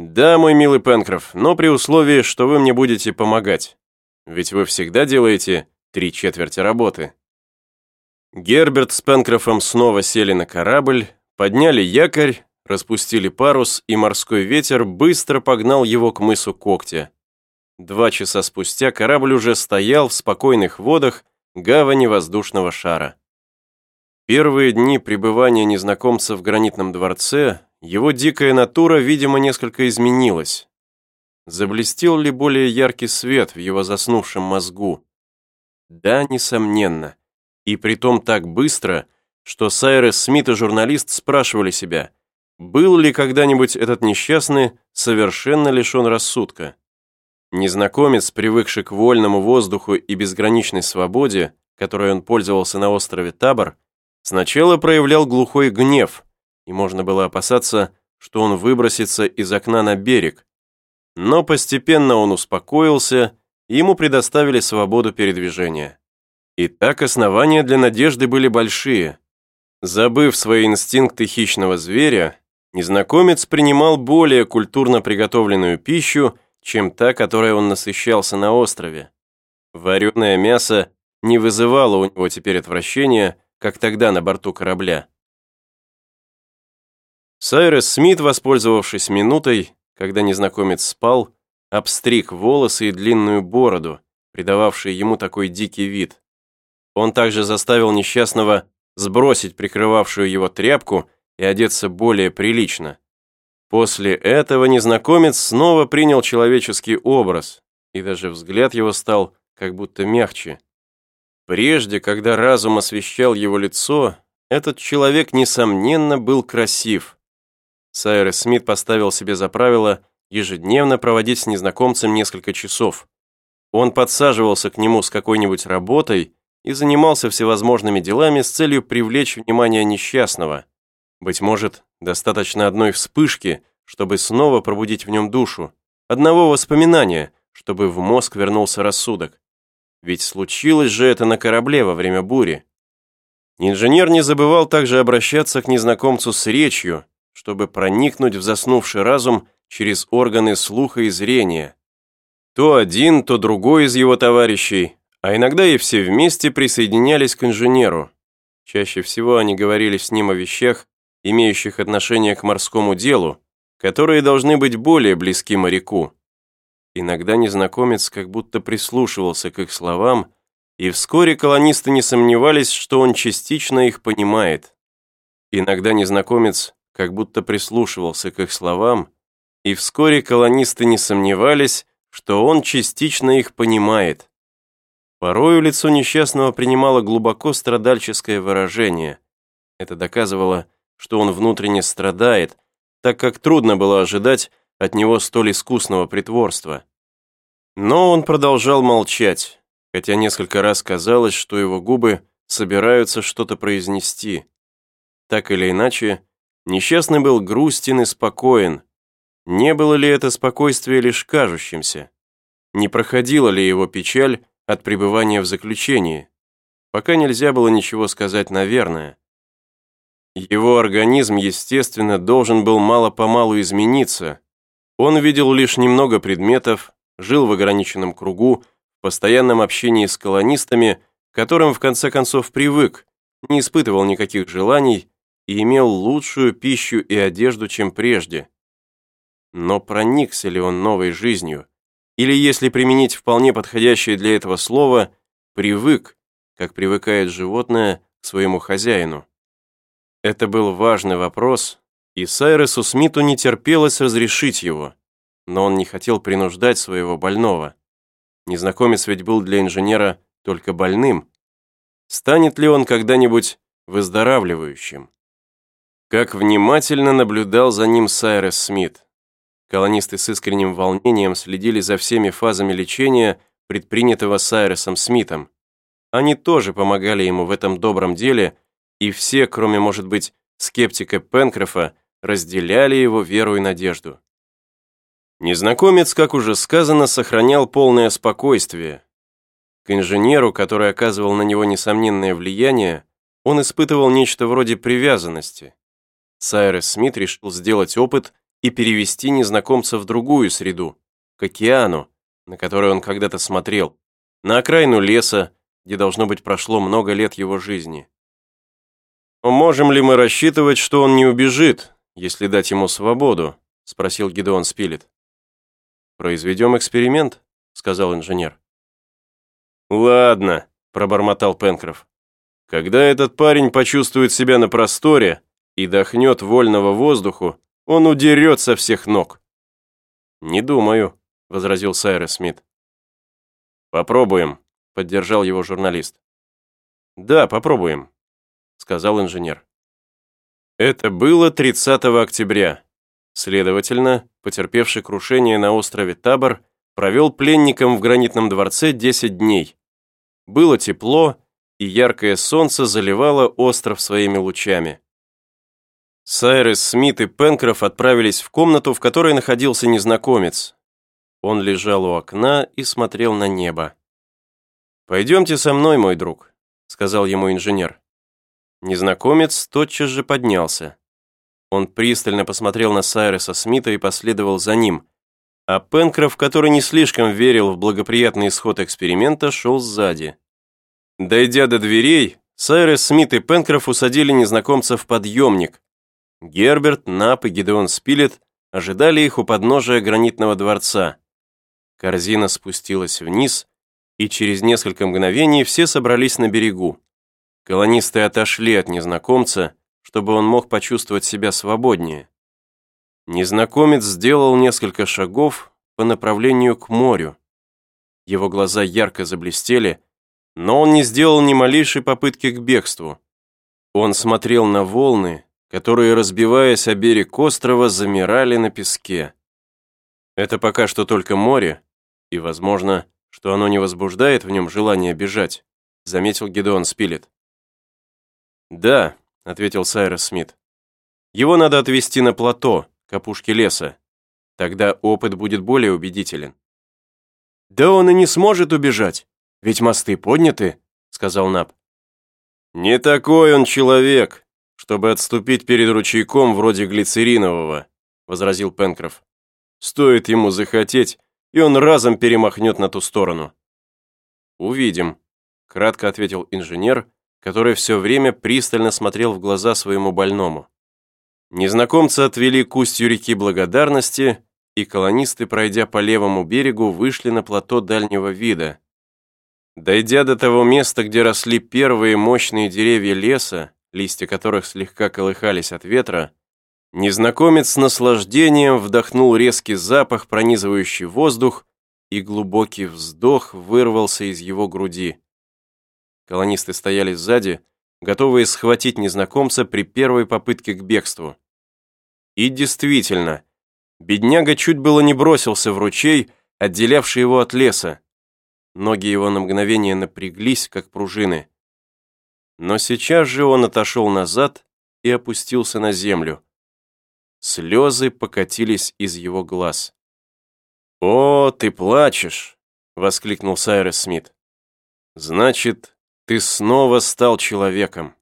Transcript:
«Да, мой милый Пенкроф, но при условии, что вы мне будете помогать. Ведь вы всегда делаете три четверти работы». Герберт с Пенкрофом снова сели на корабль, подняли якорь, распустили парус, и морской ветер быстро погнал его к мысу Когтя. Два часа спустя корабль уже стоял в спокойных водах гавани воздушного шара. Первые дни пребывания незнакомца в гранитном дворце его дикая натура, видимо, несколько изменилась. Заблестел ли более яркий свет в его заснувшем мозгу? Да, несомненно. И притом так быстро, что Сайрес Смит и журналист спрашивали себя, был ли когда-нибудь этот несчастный совершенно лишен рассудка. Незнакомец, привыкший к вольному воздуху и безграничной свободе, которой он пользовался на острове Табор, сначала проявлял глухой гнев – и можно было опасаться, что он выбросится из окна на берег. Но постепенно он успокоился, и ему предоставили свободу передвижения. И так основания для надежды были большие. Забыв свои инстинкты хищного зверя, незнакомец принимал более культурно приготовленную пищу, чем та, которой он насыщался на острове. Вареное мясо не вызывало у него теперь отвращения, как тогда на борту корабля. Сайрес Смит, воспользовавшись минутой, когда незнакомец спал, обстриг волосы и длинную бороду, придававшие ему такой дикий вид. Он также заставил несчастного сбросить прикрывавшую его тряпку и одеться более прилично. После этого незнакомец снова принял человеческий образ, и даже взгляд его стал как будто мягче. Прежде, когда разум освещал его лицо, этот человек, несомненно, был красив – Сайрес Смит поставил себе за правило ежедневно проводить с незнакомцем несколько часов. Он подсаживался к нему с какой-нибудь работой и занимался всевозможными делами с целью привлечь внимание несчастного. Быть может, достаточно одной вспышки, чтобы снова пробудить в нем душу, одного воспоминания, чтобы в мозг вернулся рассудок. Ведь случилось же это на корабле во время бури. Инженер не забывал также обращаться к незнакомцу с речью, чтобы проникнуть в заснувший разум через органы слуха и зрения. То один, то другой из его товарищей, а иногда и все вместе присоединялись к инженеру. Чаще всего они говорили с ним о вещах, имеющих отношение к морскому делу, которые должны быть более близки моряку. Иногда незнакомец как будто прислушивался к их словам, и вскоре колонисты не сомневались, что он частично их понимает. Иногда незнакомец как будто прислушивался к их словам, и вскоре колонисты не сомневались, что он частично их понимает. Порою лицо несчастного принимало глубоко страдальческое выражение. Это доказывало, что он внутренне страдает, так как трудно было ожидать от него столь искусного притворства. Но он продолжал молчать, хотя несколько раз казалось, что его губы собираются что-то произнести. Так или иначе, Несчастный был грустен и спокоен. Не было ли это спокойствие лишь кажущимся? Не проходила ли его печаль от пребывания в заключении? Пока нельзя было ничего сказать наверное. Его организм, естественно, должен был мало-помалу измениться. Он видел лишь немного предметов, жил в ограниченном кругу, в постоянном общении с колонистами, к которым в конце концов привык, не испытывал никаких желаний и имел лучшую пищу и одежду, чем прежде. Но проникся ли он новой жизнью? Или, если применить вполне подходящее для этого слово, привык, как привыкает животное к своему хозяину? Это был важный вопрос, и Сайресу Смиту не терпелось разрешить его, но он не хотел принуждать своего больного. Незнакомец ведь был для инженера только больным. Станет ли он когда-нибудь выздоравливающим? Как внимательно наблюдал за ним Сайрес Смит. Колонисты с искренним волнением следили за всеми фазами лечения, предпринятого Сайресом Смитом. Они тоже помогали ему в этом добром деле, и все, кроме, может быть, скептика Пенкрофа, разделяли его веру и надежду. Незнакомец, как уже сказано, сохранял полное спокойствие. К инженеру, который оказывал на него несомненное влияние, он испытывал нечто вроде привязанности. Сайрес Смит решил сделать опыт и перевести незнакомца в другую среду, к океану, на который он когда-то смотрел, на окраину леса, где должно быть прошло много лет его жизни. «Можем ли мы рассчитывать, что он не убежит, если дать ему свободу?» спросил Гидеон Спилет. «Произведем эксперимент», — сказал инженер. «Ладно», — пробормотал Пенкроф. «Когда этот парень почувствует себя на просторе и дохнет вольного воздуху, он удерет со всех ног». «Не думаю», — возразил Сайрес Смит. «Попробуем», — поддержал его журналист. «Да, попробуем», — сказал инженер. Это было 30 октября. Следовательно, потерпевший крушение на острове Табор провел пленником в гранитном дворце 10 дней. Было тепло, и яркое солнце заливало остров своими лучами. Сайрес Смит и Пенкроф отправились в комнату, в которой находился незнакомец. Он лежал у окна и смотрел на небо. «Пойдемте со мной, мой друг», — сказал ему инженер. Незнакомец тотчас же поднялся. Он пристально посмотрел на Сайреса Смита и последовал за ним, а Пенкроф, который не слишком верил в благоприятный исход эксперимента, шел сзади. Дойдя до дверей, Сайрес Смит и Пенкроф усадили незнакомца в подъемник. Герберт, Нап и Гидеон Спилет ожидали их у подножия гранитного дворца. Корзина спустилась вниз, и через несколько мгновений все собрались на берегу. Колонисты отошли от незнакомца, чтобы он мог почувствовать себя свободнее. Незнакомец сделал несколько шагов по направлению к морю. Его глаза ярко заблестели, но он не сделал ни малейшей попытки к бегству. Он смотрел на волны, которые, разбиваясь о берег острова, замирали на песке. Это пока что только море, и, возможно, что оно не возбуждает в нем желание бежать, заметил Гедеон Спилет. Да, ответил Сайрос Смит. Его надо отвезти на плато, к опушке леса. Тогда опыт будет более убедителен. «Да он и не сможет убежать, ведь мосты подняты», — сказал Наб. «Не такой он человек, чтобы отступить перед ручейком вроде глицеринового», — возразил Пенкроф. «Стоит ему захотеть, и он разом перемахнет на ту сторону». «Увидим», — кратко ответил инженер, который все время пристально смотрел в глаза своему больному. Незнакомца отвели к реки Благодарности, и колонисты, пройдя по левому берегу, вышли на плато дальнего вида. Дойдя до того места, где росли первые мощные деревья леса, листья которых слегка колыхались от ветра, незнакомец с наслаждением вдохнул резкий запах, пронизывающий воздух, и глубокий вздох вырвался из его груди. Колонисты стояли сзади, готовые схватить незнакомца при первой попытке к бегству. И действительно, бедняга чуть было не бросился в ручей, отделявший его от леса. Ноги его на мгновение напряглись, как пружины. Но сейчас же он отошел назад и опустился на землю. Слезы покатились из его глаз. «О, ты плачешь!» — воскликнул Сайрес Смит. «Значит, ты снова стал человеком.